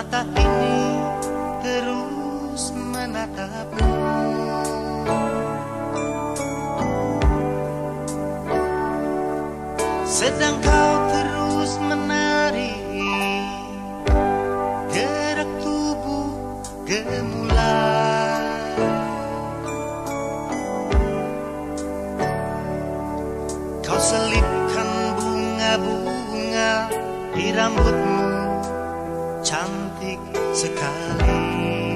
Mata ini terus menatapmu Sedang kau terus menari Gerak tubuh gemulai, Kau selipkan bunga-bunga di rambutmu. Cantik sekali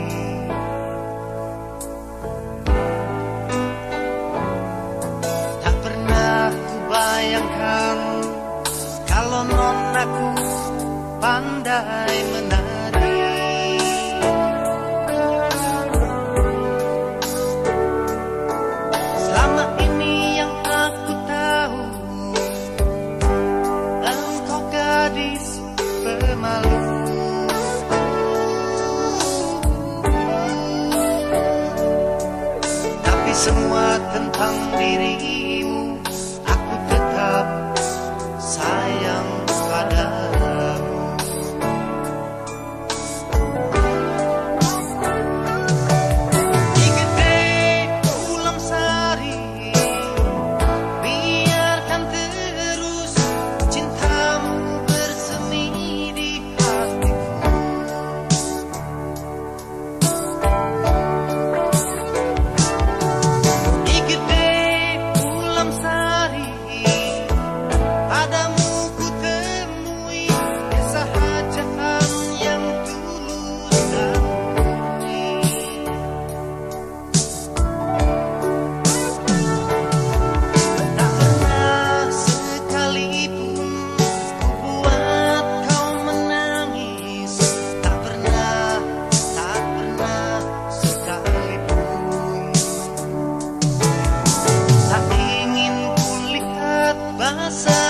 semua tentang diri coração.